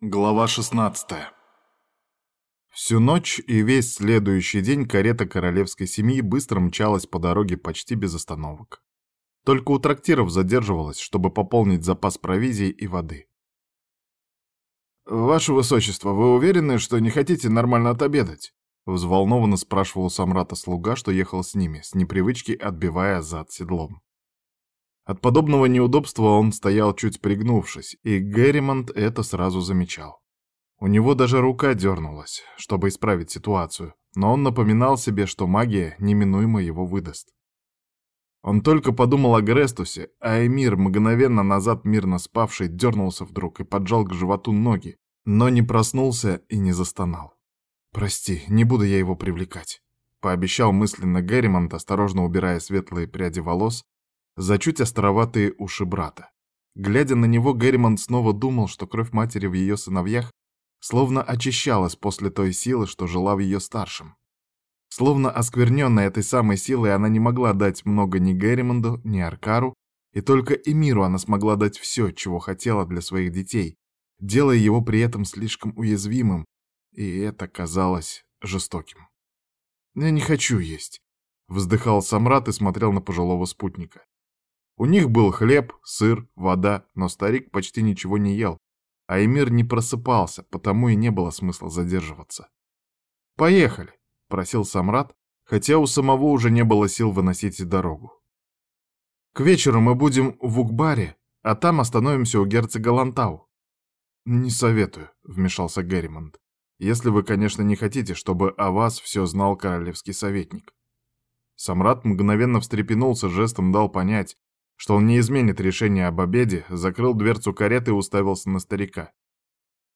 Глава 16 Всю ночь и весь следующий день карета королевской семьи быстро мчалась по дороге почти без остановок. Только у трактиров задерживалась, чтобы пополнить запас провизии и воды. «Ваше Высочество, вы уверены, что не хотите нормально отобедать?» Взволнованно спрашивал у Самрата слуга, что ехал с ними, с непривычки отбивая зад седлом. От подобного неудобства он стоял чуть пригнувшись, и Герримонт это сразу замечал. У него даже рука дернулась, чтобы исправить ситуацию, но он напоминал себе, что магия неминуемо его выдаст. Он только подумал о Грестусе, а Эмир, мгновенно назад мирно спавший, дернулся вдруг и поджал к животу ноги, но не проснулся и не застонал. «Прости, не буду я его привлекать», — пообещал мысленно Герримонт, осторожно убирая светлые пряди волос, за чуть островатые уши брата. Глядя на него, Герриман снова думал, что кровь матери в ее сыновьях словно очищалась после той силы, что жила в ее старшем. Словно оскверненная этой самой силой, она не могла дать много ни Герримонду, ни Аркару, и только Эмиру она смогла дать все, чего хотела для своих детей, делая его при этом слишком уязвимым, и это казалось жестоким. «Я не хочу есть», — вздыхал Самрат и смотрел на пожилого спутника. У них был хлеб, сыр, вода, но старик почти ничего не ел, а Эмир не просыпался, потому и не было смысла задерживаться. «Поехали», — просил Самрат, хотя у самого уже не было сил выносить дорогу. «К вечеру мы будем в Укбаре, а там остановимся у герцога Лантау». «Не советую», — вмешался Герримонт, «если вы, конечно, не хотите, чтобы о вас все знал королевский советник». Самрат мгновенно встрепенулся, жестом дал понять, что он не изменит решение об обеде, закрыл дверцу кареты и уставился на старика.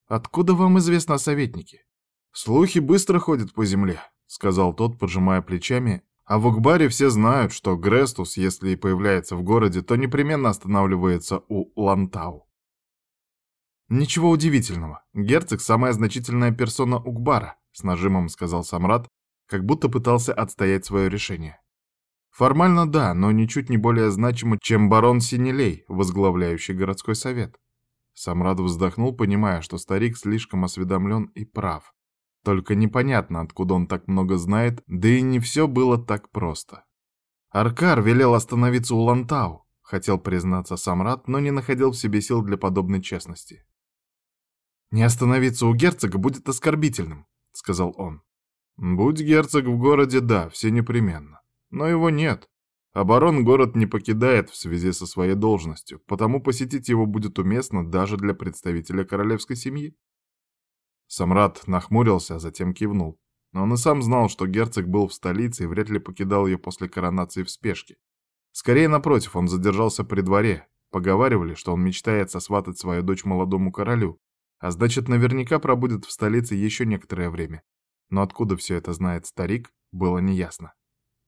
«Откуда вам известно о советнике?» «Слухи быстро ходят по земле», — сказал тот, поджимая плечами, «а в Укбаре все знают, что Грестус, если и появляется в городе, то непременно останавливается у Лантау». «Ничего удивительного. Герцог — самая значительная персона Укбара», — с нажимом сказал Самрад, как будто пытался отстоять свое решение. Формально да, но ничуть не более значимо, чем барон Синелей, возглавляющий городской совет. Самрад вздохнул, понимая, что старик слишком осведомлен и прав. Только непонятно, откуда он так много знает, да и не все было так просто. Аркар велел остановиться у Лантау, хотел признаться Самрад, но не находил в себе сил для подобной честности. «Не остановиться у герцога будет оскорбительным», — сказал он. «Будь герцог в городе, да, все непременно. Но его нет. Оборон город не покидает в связи со своей должностью, потому посетить его будет уместно даже для представителя королевской семьи. Самрад нахмурился, а затем кивнул. Но он и сам знал, что герцог был в столице и вряд ли покидал ее после коронации в спешке. Скорее, напротив, он задержался при дворе. Поговаривали, что он мечтает сосватать свою дочь молодому королю, а значит, наверняка пробудет в столице еще некоторое время. Но откуда все это знает старик, было неясно.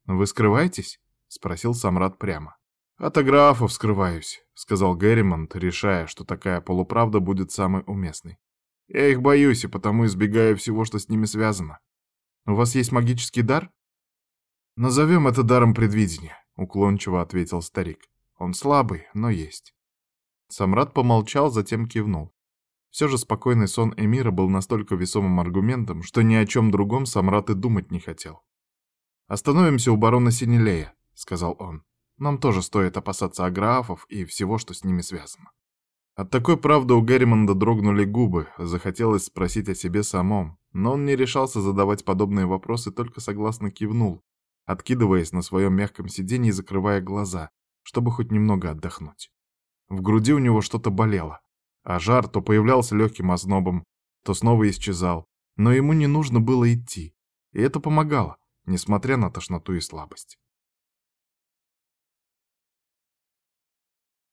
«Вы скрываетесь?» — спросил Самрад прямо. «От аграфов скрываюсь», — сказал Герримонт, решая, что такая полуправда будет самой уместной. «Я их боюсь и потому избегаю всего, что с ними связано. У вас есть магический дар?» «Назовем это даром предвидения», — уклончиво ответил старик. «Он слабый, но есть». Самрад помолчал, затем кивнул. Все же спокойный сон Эмира был настолько весомым аргументом, что ни о чем другом Самрад и думать не хотел. «Остановимся у барона Синелея», — сказал он. «Нам тоже стоит опасаться аграфов и всего, что с ними связано». От такой правды у Герримонда дрогнули губы, захотелось спросить о себе самом, но он не решался задавать подобные вопросы, только согласно кивнул, откидываясь на своем мягком сиденье и закрывая глаза, чтобы хоть немного отдохнуть. В груди у него что-то болело, а жар то появлялся легким ознобом, то снова исчезал, но ему не нужно было идти, и это помогало несмотря на тошноту и слабость.